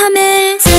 promise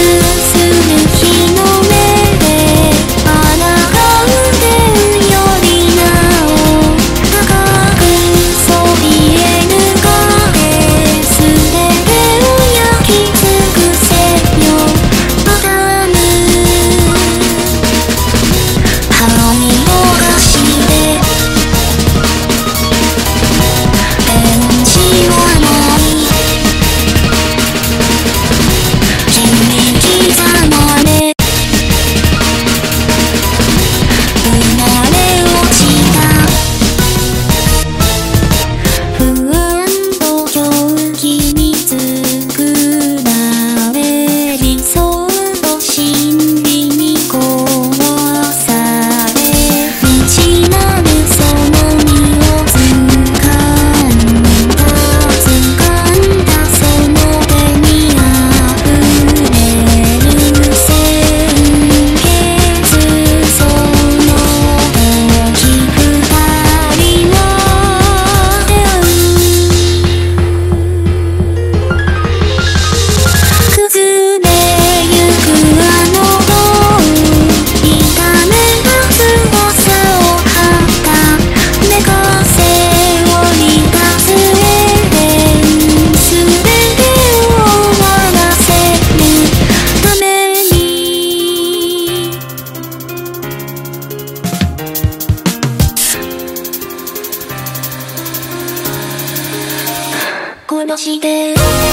のして